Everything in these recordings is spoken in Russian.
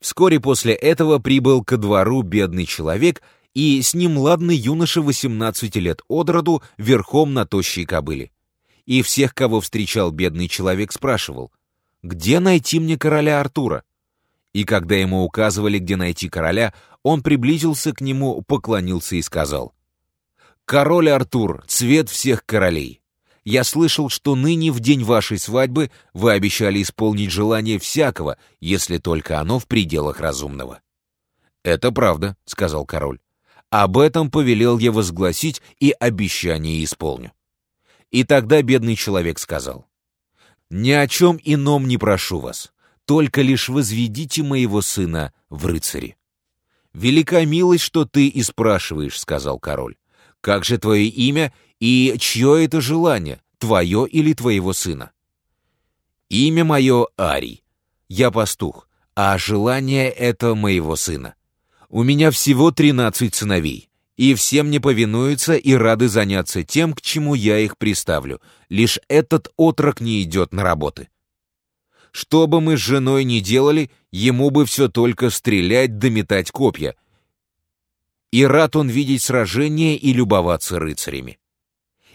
Вскоре после этого прибыл ко двору бедный человек, и с ним ладный юноша 18 лет от роду верхом на тощей кобыле. И всех, кого встречал бедный человек, спрашивал, «Где найти мне короля Артура?» И когда ему указывали, где найти короля, он приблизился к нему, поклонился и сказал, «Король Артур, цвет всех королей, я слышал, что ныне в день вашей свадьбы вы обещали исполнить желание всякого, если только оно в пределах разумного». «Это правда», — сказал король. «Об этом повелел я возгласить и обещание исполню». И тогда бедный человек сказал, «Ни о чем ином не прошу вас, только лишь возведите моего сына в рыцари». «Велика милость, что ты и спрашиваешь», — сказал король. «Как же твое имя и чье это желание, твое или твоего сына?» «Имя мое Арий. Я пастух, а желание это моего сына. У меня всего тринадцать сыновей, и все мне повинуются и рады заняться тем, к чему я их приставлю. Лишь этот отрок не идет на работы». Что бы мы с женой ни делали, ему бы все только стрелять да метать копья. И рад он видеть сражения и любоваться рыцарями.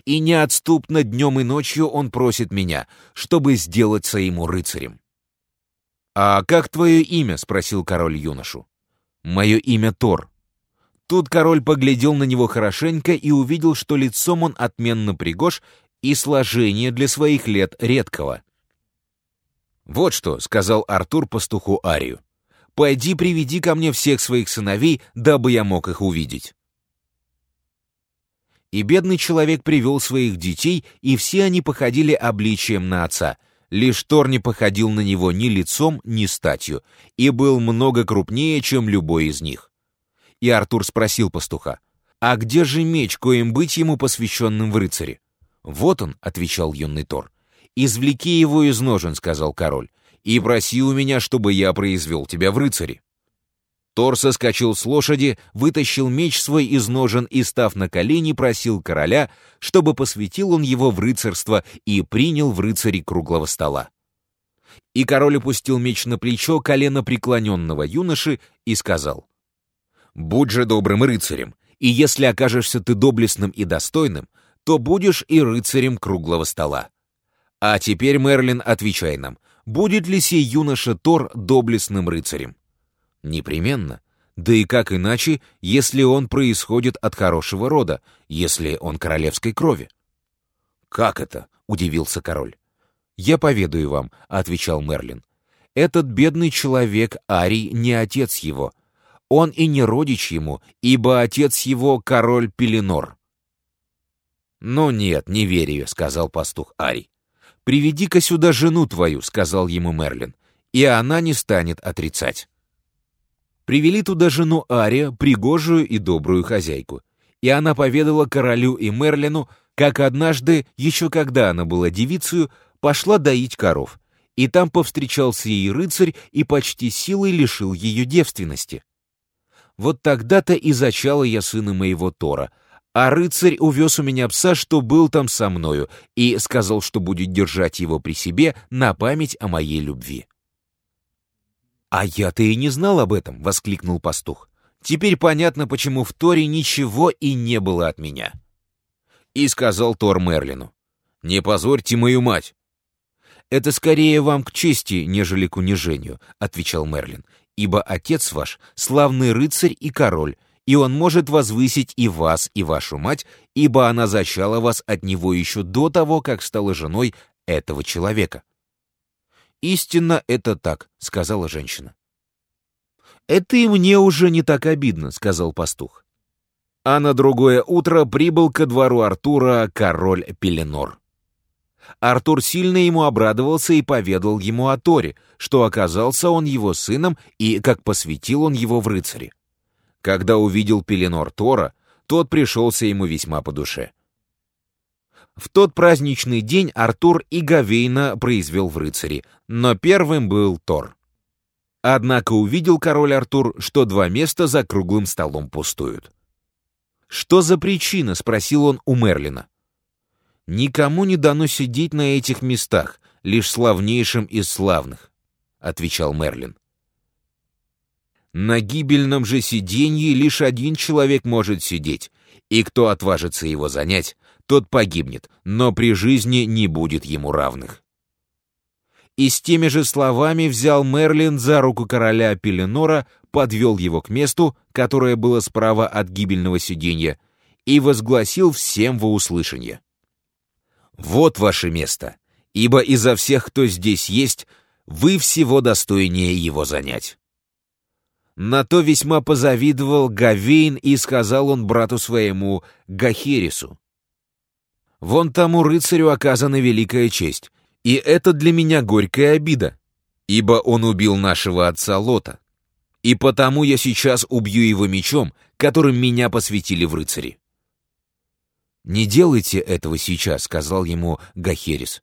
И неотступно днем и ночью он просит меня, чтобы сделать своему рыцарем. «А как твое имя?» — спросил король юношу. «Мое имя Тор». Тут король поглядел на него хорошенько и увидел, что лицом он отменно пригож и сложение для своих лет редкого. «Вот что», — сказал Артур пастуху Арию, — «пойди приведи ко мне всех своих сыновей, дабы я мог их увидеть». И бедный человек привел своих детей, и все они походили обличием на отца. Лишь Тор не походил на него ни лицом, ни статью, и был много крупнее, чем любой из них. И Артур спросил пастуха, «А где же меч, коим быть ему посвященным в рыцаре?» «Вот он», — отвечал юный Тор, «Извлеки его из ножен», — сказал король, «и проси у меня, чтобы я произвел тебя в рыцаре». Тор соскочил с лошади, вытащил меч свой из ножен и, став на колени, просил короля, чтобы посвятил он его в рыцарство и принял в рыцари круглого стола. И король опустил меч на плечо колено преклоненного юноши и сказал, «Будь же добрым рыцарем, и если окажешься ты доблестным и достойным, то будешь и рыцарем круглого стола. А теперь, Мерлин, отвечай нам, будет ли сей юноша Тор доблестным рыцарем? Непременно. Да и как иначе, если он происходит от хорошего рода, если он королевской крови? Как это? удивился король. Я поведаю вам, отвечал Мерлин. Этот бедный человек Арий не отец его. Он и не родич ему, ибо отец его король Пеленор. «Ну нет, не верю», — сказал пастух Арий. «Приведи-ка сюда жену твою», — сказал ему Мерлин, «и она не станет отрицать». Привели туда жену Ария, пригожую и добрую хозяйку, и она поведала королю и Мерлину, как однажды, еще когда она была девицей, пошла доить коров, и там повстречался ей рыцарь и почти силой лишил ее девственности. Вот тогда-то и зачала я сына моего Тора — а рыцарь увез у меня пса, что был там со мною, и сказал, что будет держать его при себе на память о моей любви. «А я-то и не знал об этом!» — воскликнул пастух. «Теперь понятно, почему в Торе ничего и не было от меня». И сказал Тор Мерлину. «Не позорьте мою мать!» «Это скорее вам к чести, нежели к унижению», — отвечал Мерлин, «ибо отец ваш — славный рыцарь и король, и он может возвысить и вас, и вашу мать, ибо она зачала вас от него еще до того, как стала женой этого человека». «Истинно это так», — сказала женщина. «Это и мне уже не так обидно», — сказал пастух. А на другое утро прибыл ко двору Артура король Пеленор. Артур сильно ему обрадовался и поведал ему о Торе, что оказался он его сыном и как посвятил он его в рыцаре. Когда увидел Пеленор Тора, тот пришелся ему весьма по душе. В тот праздничный день Артур и Гавейна произвел в рыцари, но первым был Тор. Однако увидел король Артур, что два места за круглым столом пустуют. «Что за причина?» — спросил он у Мерлина. «Никому не дано сидеть на этих местах, лишь славнейшим из славных», — отвечал Мерлин. На гибельном же сиденье лишь один человек может сидеть, и кто отважится его занять, тот погибнет, но при жизни не будет ему равных. И с теми же словами взял Мерлин за руку короля Пеленора, подвел его к месту, которое было справа от гибельного сиденья, и возгласил всем во услышание. «Вот ваше место, ибо изо всех, кто здесь есть, вы всего достойнее его занять». На то весьма позавидовал Гавейн и сказал он брату своему Гахерису. «Вон тому рыцарю оказана великая честь, и это для меня горькая обида, ибо он убил нашего отца Лота, и потому я сейчас убью его мечом, которым меня посвятили в рыцари». «Не делайте этого сейчас», — сказал ему Гахерис.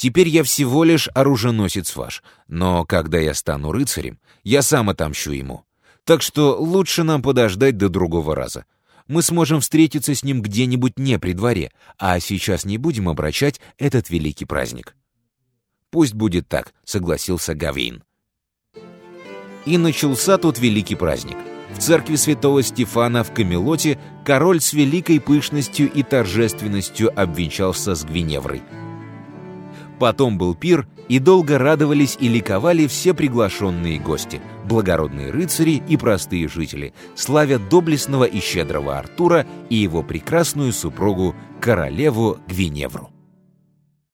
«Теперь я всего лишь оруженосец ваш, но когда я стану рыцарем, я сам отомщу ему. Так что лучше нам подождать до другого раза. Мы сможем встретиться с ним где-нибудь не при дворе, а сейчас не будем обращать этот великий праздник». «Пусть будет так», — согласился Гавин. И начался тот великий праздник. В церкви святого Стефана в Камелоте король с великой пышностью и торжественностью обвенчался с Гвиневрой. Потом был пир, и долго радовались и ликовали все приглашенные гости, благородные рыцари и простые жители, славя доблестного и щедрого Артура и его прекрасную супругу, королеву Гвиневру.